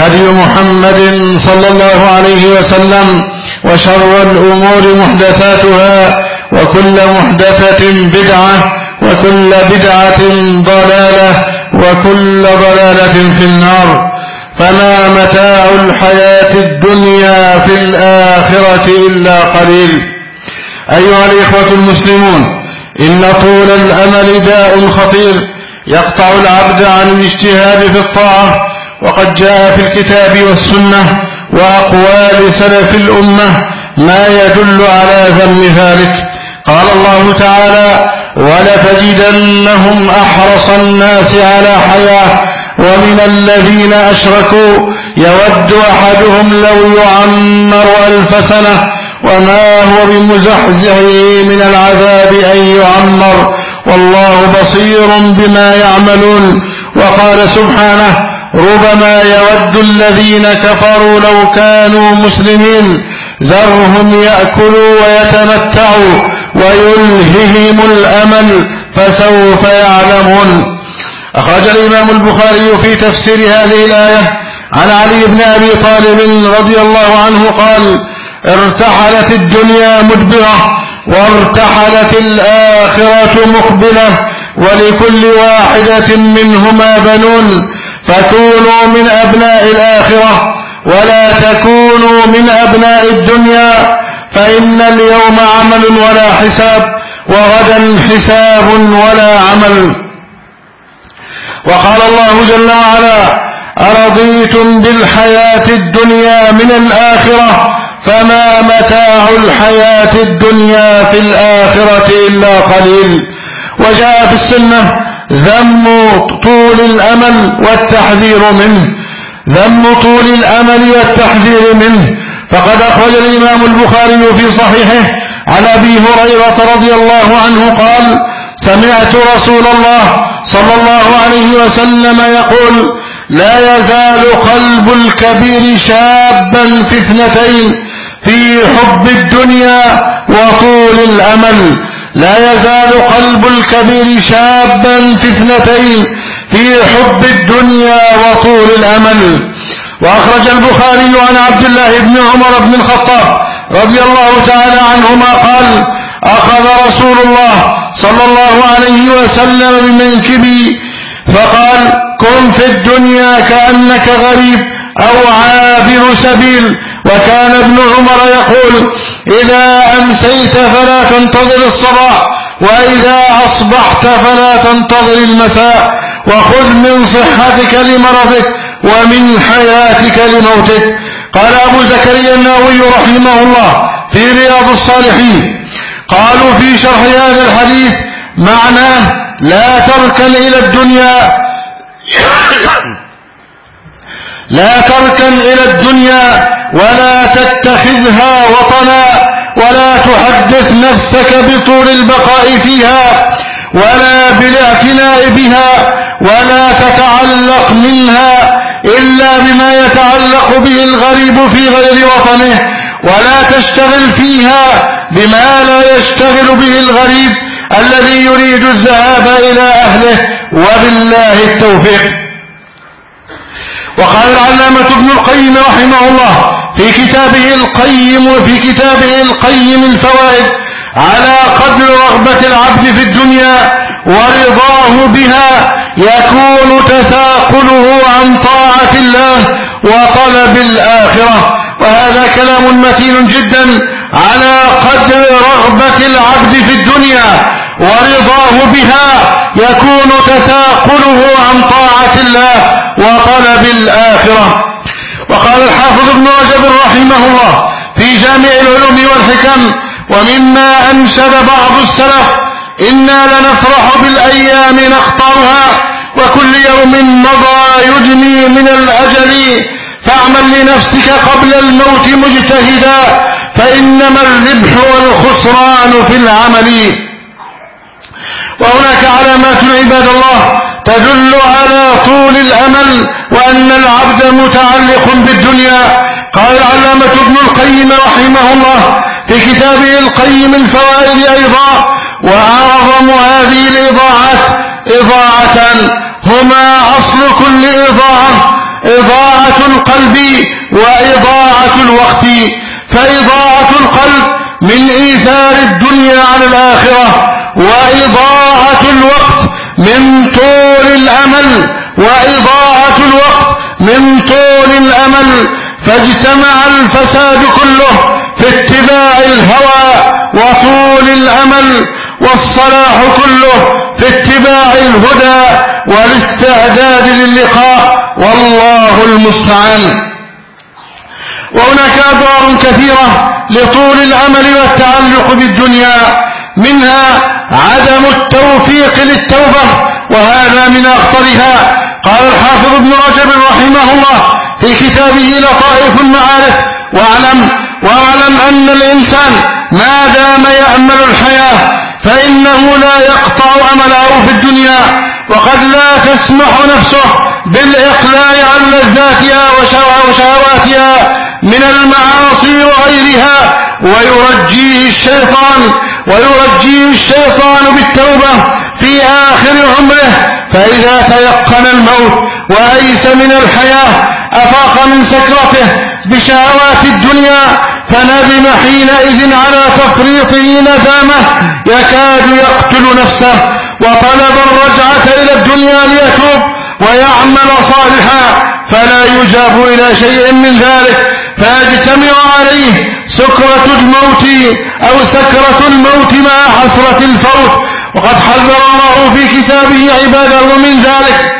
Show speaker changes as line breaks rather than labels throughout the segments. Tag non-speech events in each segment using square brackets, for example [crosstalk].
هدي محمد صلى الله عليه وسلم وشر الأمور محدثاتها وكل محدثة بدعة وكل بدعة ضلالة وكل ضلالة في النار. فما متاع الحياة الدنيا في الآخرة إلا قليل. أيها الإخوة المسلمون إن طول الأمل داء خطير يقطع العبد عن الاجتهاد في الطاعة وقد جاء في الكتاب والسنة وأقوال سلف الأمة ما يدل على ذم ذلك. قال الله تعالى ولتجدنهم أحرص الناس على حياة ومن الذين أشركوا يود أحدهم لو يعمر ألف سنة وما هو بمزحزحه من العذاب أن يعمر. والله بصير بما يعملون. وقال سبحانه ربما يود الذين كفروا لو كانوا مسلمين ذرهم يأكلوا ويتمتعوا ويلههم الأمل فسوف يعلمون. أخرج الإمام البخاري في تفسير هذه الآية عن علي بن أبي طالب رضي الله عنه قال ارتحلت الدنيا مدبرة وارتحلت الآخرة مقبلة ولكل واحدة منهما بنون فكونوا من أبناء الآخرة ولا تكونوا من أبناء الدنيا فإن اليوم عمل ولا حساب وغدا حساب ولا عمل. وقال الله جل وعلا أرضيتم بالحياة الدنيا من الآخرة فما متاع الحياة الدنيا في الآخرة إلا قليل. وجاء في السنة ذم طول الأمل والتحذير منه. ذم طول الأمل والتحذير منه. فقد أخرج الإمام البخاري في صحيحه عن أبي هريرة رضي الله عنه قال سمعت رسول الله صلى الله عليه وسلم يقول لا يزال قلب الكبير شابا في اثنتين في حب الدنيا وطول الأمل. لا يزال قلب الكبير شابا في اثنتين في حب الدنيا وطول الأمل. وأخرج البخاري عن عبد الله بن عمر بن الخطاب رضي الله تعالى عنهما قال أخذ رسول الله صلى الله عليه وسلم بمنكبي فقال كن في الدنيا كأنك غريب أو عابر سبيل. وكان ابن عمر يقول إذا أمسيت فلا تنتظر الصباح وإذا أصبحت فلا تنتظر المساء. وخذ من صحتك لمرضك ومن حياتك لموتك. قال أبو زكريا النووي رحمه الله في رياض الصالحين قالوا في شرح هذا الحديث معناه لا تركن إلى الدنيا. [coughs] لا تركن إلى الدنيا ولا تتخذها وطنا ولا تحدث نفسك بطول البقاء فيها ولا بالاعتناء بها ولا تتعلق منها إلا بما يتعلق به الغريب في غير وطنه ولا تشتغل فيها بما لا يشتغل به الغريب الذي يريد الذهاب إلى أهله وبالله التوفيق. وقال العلامة ابن القيم رحمه الله في كتابه القيم في كتابه القيم الفوائد على قدر رغبة العبد في الدنيا ورضاه بها يكون تثاقله عن طاعة الله وطلب الآخرة. وهذا كلام متين جدا على قدر رغبة العبد في الدنيا ورضاه بها يكون تثاقله عن طاعة الله وطلب الآخرة. وقال الحافظ ابن رجب رحمه الله في جامع العلوم والحكم ومما أنشد بعض السلف إنا لنفرح بالأيام نخطرها وكل يوم مضى يدني من الأجل فاعمل لنفسك قبل الموت مجتهدا فإنما الربح والخسران في العمل. وهناك علامات عباد الله تدل على طول الأمل وأن العبد متعلق بالدنيا. قال العلامة ابن القيم رحمه الله في كتابه القيم الفوائد أيضا وأعظم هذه الإضاعات إضاعة هما أصل كل إضاعة إضاعة القلب وإضاعة الوقت. فإضاعة القلب من إيثار الدنيا على الآخرة وإضاعة الوقت من طول الأمل وإضاعة الوقت من طول الأمل فاجتمع الفساد كله في اتباع الهوى وطول الأمل والصلاح كله في اتباع الهدى والاستعداد للقاء. والله المستعان. وهناك أضرار كثيرة لطول الأمل والتعلق بالدنيا. منها عدم التوفيق للتوبة وهذا من أخطرها. قال الحافظ ابن رجب رحمه الله في كتابه لطائف المعارف واعلم واعلم أن الإنسان ما دام يأمل الحياة فإنه لا يقطع أمله في الدنيا وقد لا تسمح نفسه بالإقلاع عن لذاتها وشهواتها من المعاصي وغيرها ويرجيه الشيطان ويرجيه الشيطان بالتوبة في آخر عمره فإذا تيقن الموت وأيس من الحياة أفاق من سكرته بشهوات الدنيا فندم حينئذ على تفريطه ندامه يكاد يقتل نفسه وطلب الرجعة إلى الدنيا ليتوب ويعمل صالحا فلا يجاب إلى شيء من ذلك. فيجتمع عليه سكرة الموت أو سكرة الموت مع حسرة الفوت. وقد حذر الله في كتابه عباده من ذلك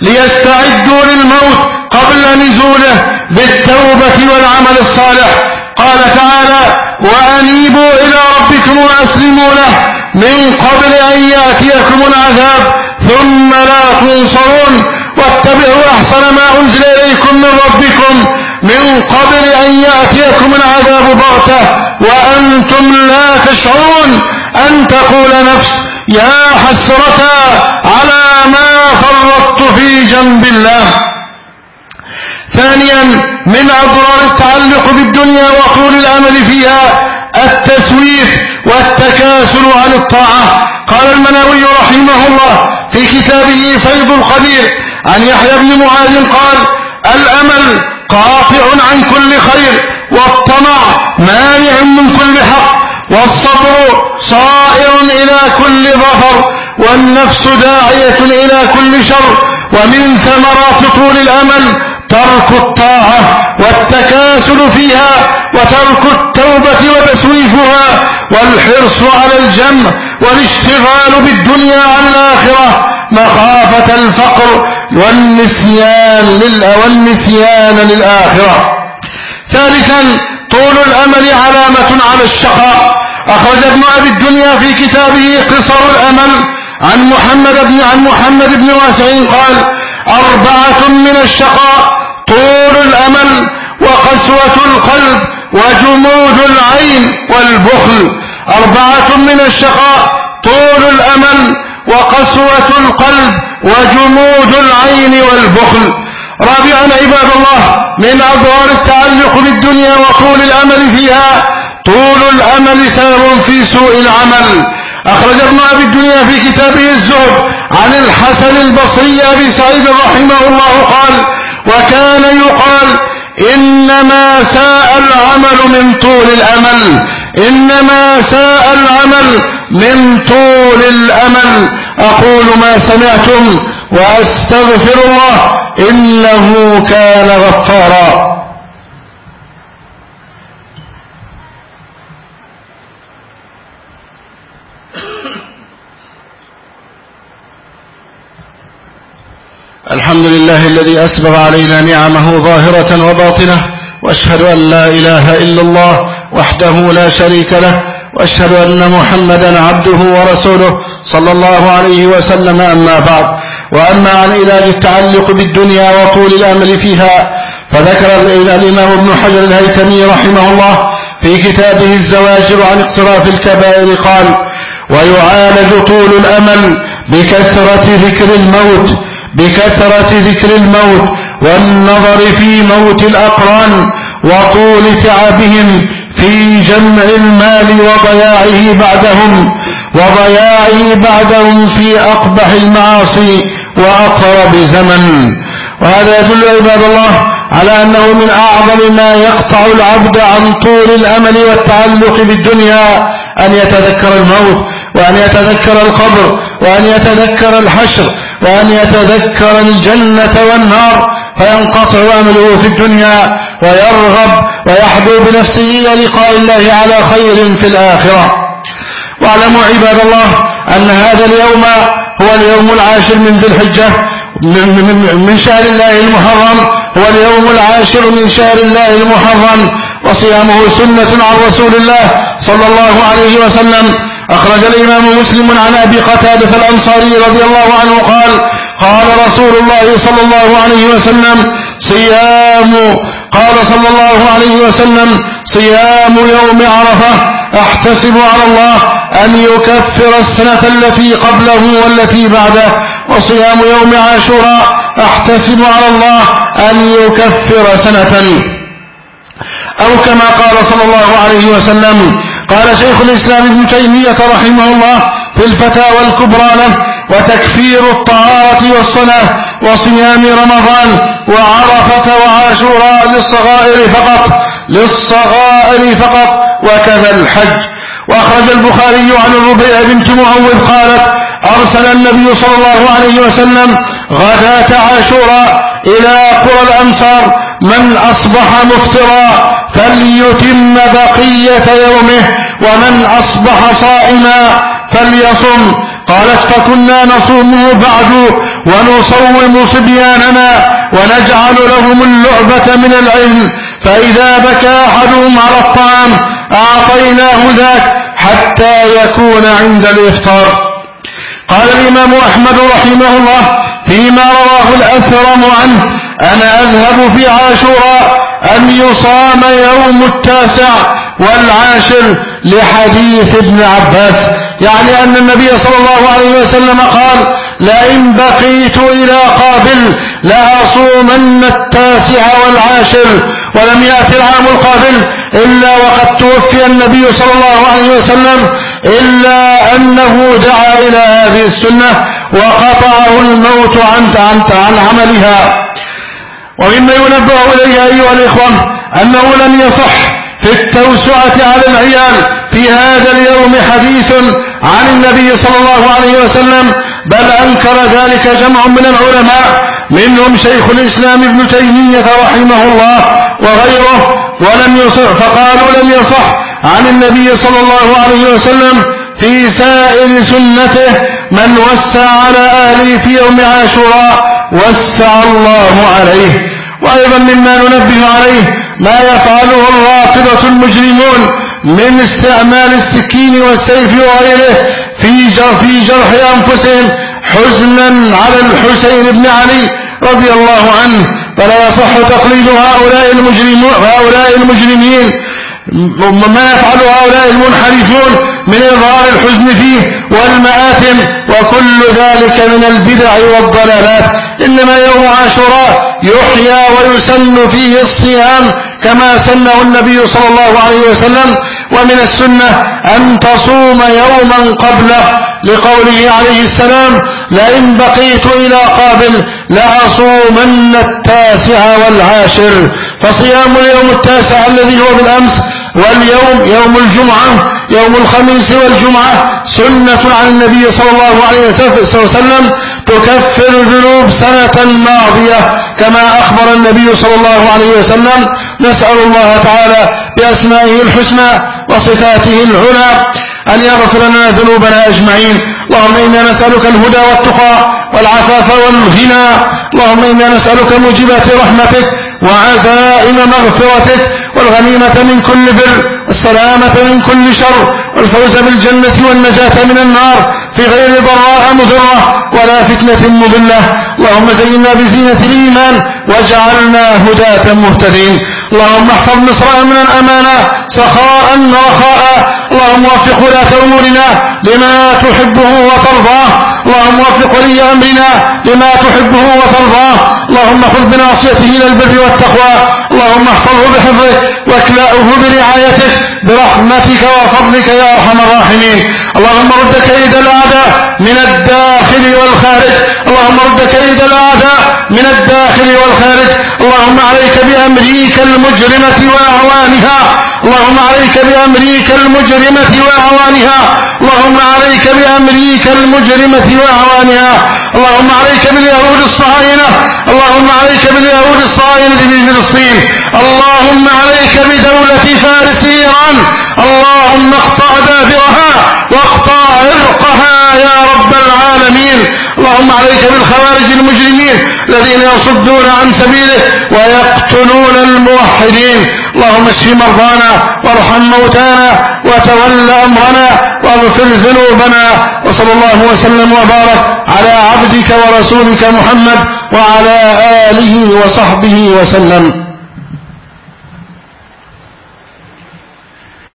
ليستعدوا للموت قبل نزوله بالتوبة والعمل الصالح. قال تعالى وأنيبوا إلى ربكم وأسلموا له من قبل أن يأتيكم العذاب ثم لا تنصرون. واتبعوا أحسن ما أنزل إليكم من ربكم من قبل أن يأتيكم العذاب بغتة وأنتم لا تشعرون أن تقول نفس يا حسرة على ما فرطت في جنب الله. ثانيا من أضرار التعلق بالدنيا وطول الأمل فيها التسويف والتكاسل عن الطاعة. قال المناوي رحمه الله في كتابه فيض القدير عن يحيى بن معاذ قال الأمل قاطع عن كل خير والطمع مانع من كل حق والصبر صائر إلى كل ظفر والنفس داعية إلى كل شر ومن ثمرات طول الأمل ترك الطاعة والتكاسل فيها وترك التوبة وتسويفها والحرص على الجمع والاشتغال بالدنيا عن الآخرة مخافة الفقر والنسيان والنسيان للآخرة. ثالثا طول الأمل علامة على الشقاء. أخرج ابن أبي الدنيا في كتابه قصر الأمل عن محمد بن عن محمد بن واسع قال أربعة من الشقاء طول الأمل وقسوة القلب وجمود العين والبخل. أربعة من الشقاء طول الأمل وقسوة القلب وجمود العين والبخل. رابعا عباد الله من أظهار التعلق بالدنيا وطول الأمل فيها طول الأمل سبب في سوء العمل. أخرج ابن أبي الدنيا في كتابه الزهد عن الحسن البصري أبي سعيد رحمه الله قال وكان يقال إنما ساء العمل من طول الأمل. إنما ساء العمل من طول الأمل. أقول ما سمعتم وأستغفر الله إنه كان غفارا. الحمد لله الذي أسبغ علينا نعمه ظاهرة وباطنة وأشهد أن لا إله إلا الله وحده لا شريك له وأشهد أن محمدا عبده ورسوله صلى الله عليه وسلم أما بعد. وأما عن علاج التعلق بالدنيا وطول الأمل فيها فذكر الإمام ابن حجر الهيتمي رحمه الله في كتابه الزواجر عن اقتراف الكبائر قال ويعالج طول الأمل بكثرة ذكر الموت بكثرة ذكر الموت والنظر في موت الأقران وطول تعبهم في جمع المال وضياعه بعدهم وضياعه بعدهم في أقبح المعاصي وأقرب زمن. وهذا يدل عباد الله على أنه من أعظم ما يقطع العبد عن طول الأمل والتعلق بالدنيا أن يتذكر الموت وأن يتذكر القبر وأن يتذكر الحشر وأن يتذكر الجنة والنار. فينقطع أمله في الدنيا ويرغب ويحدو بنفسه لقاء الله على خير في الآخرة. واعلموا عباد الله أن هذا اليوم هو اليوم العاشر من ذي الحجة من شهر الله المحرم هو اليوم العاشر من شهر الله المحرم وصيامه سنة عن رسول الله صلى الله عليه وسلم. أخرج الإمام مسلم عن أبي قتادة الأنصاري رضي الله عنه قال قال رسول الله صلى الله عليه وسلم صيام قال صلى الله عليه وسلم صيام يوم عرفة أحتسب على الله أن يكفر السنة التي قبله والتي بعده وصيام يوم عاشوراء أحتسب على الله أن يكفر سنة. أو كما قال صلى الله عليه وسلم قال شيخ الإسلام ابن تيمية رحمه الله في الفتاوى الكبرى له وتكفير الطهارة والصلاة وصيام رمضان وعرفة وعاشوراء للصغائر فقط للصغائر فقط وكذا الحج. وأخرج البخاري عن الربيع بنت معوذ قالت أرسل النبي صلى الله عليه وسلم غداة عاشوراء إلى قرى الأمصار من أصبح مفترا فليتم بقية يومه ومن أصبح صائما فليصم. قالت فكنا نصومه بعد ونصوم صبياننا ونجعل لهم اللعبة من العلم. فإذا بكى أحدهم على الطعام أعطيناه ذاك حتى يكون عند الإفطار. قال الإمام أحمد رحمه الله فيما رواه الأثرم عنه أنا أذهب في عاشوراء أن يصام يوم التاسع والعاشر لحديث ابن عباس. يعني أن النبي صلى الله عليه وسلم قال لئن بقيت إلى قابل لأصومن التاسع والعاشر ولم يأتي العام القابل إلا وقد توفي النبي صلى الله عليه وسلم إلا أنه دعا إلى هذه السنة وقطعه الموت عن, عن, عن عملها. ومما ينبه إليه أيها الإخوة أنه لم يصح في التوسعة على العيال في هذا اليوم حديث عن النبي صلى الله عليه وسلم بل أنكر ذلك جمع من العلماء منهم شيخ الإسلام ابن تيمية رحمه الله وغيره ولم يصح فقالوا لم يصح عن النبي صلى الله عليه وسلم في سائر سنته من وسع على أهله في يوم عاشوراء وسع الله عليه. وأيضا مما ننبه عليه ما يفعله الرافضة المجرمون من استعمال السكين والسيف وغيره في في جرح أنفسهم حزنا على الحسين بن علي رضي الله عنه. فلا يصح تقليد هؤلاء المجرمين هؤلاء المجرمين ما يفعل هؤلاء المنحرفون من إظهار الحزن فيه والمآتم وكل ذلك من البدع والضلالات. إنما يوم عاشوراء يحيى ويسن فيه الصيام كما سنه النبي صلى الله عليه وسلم. ومن السنة أن تصوم يوما قبله. لقوله عليه السلام لئن بقيت إلى قابل لأصومن التاسع والعاشر. فصيام اليوم التاسع الذي هو بالأمس واليوم يوم الجمعة يوم الخميس والجمعة سنة عن النبي صلى الله عليه وسلم تكفر ذنوب سنة ماضية كما أخبر النبي صلى الله عليه وسلم. نسأل الله تعالى بأسمائه الحسنى وصفاته العلى أن يغفر لنا ذنوبنا أجمعين. اللهم إنا نسألك الهدى والتقى والعفاف والغنى. اللهم إنا نسألك موجبات رحمتك وعزائم مغفرتك والغنيمة من كل بر السلامة من كل شر والفوز بالجنة والنجاة من النار في غير ضراء مضرة ولا فتنة مضلة. اللهم زينا بزينة الإيمان واجعلنا هداة مهتدين. اللهم احفظ مصر أمنا أمانا سخاء ورخاء اللهم وفق ولاة أمورنا لما تحبه وترضاه اللهم وفق ولي أمرنا لما تحبه وترضاه اللهم خذ بناصيته إلى البر والتقوى. اللهم احفظه بحفظه وأكلأه برعايتك برحمتك وفضلك يا أرحم الراحمين. اللهم رد كيد الأعداء من الداخل والخارج. اللهم رد كيد الأعداء من الداخل والخارج. اللهم عليك بأمريكا المجرمة وأعوانها. اللهم عليك بأمريكا المجرمة وأعوانها. اللهم عليك بأمريكا المجرمة وأعوانها. اللهم عليك باليهود الصهاينة. اللهم عليك باليهود الصهاينة في فلسطين. اللهم عليك بدولة فارس إيران. اللهم اقطع اللهم عليك بالخوارج المجرمين الذين يصدون عن سبيله ويقتلون الموحدين. اللهم اشف مرضانا وارحم موتانا وتول أمرنا واغفر ذنوبنا وصلى الله وسلم وبارك على عبدك ورسولك محمد وعلى آله وصحبه وسلم.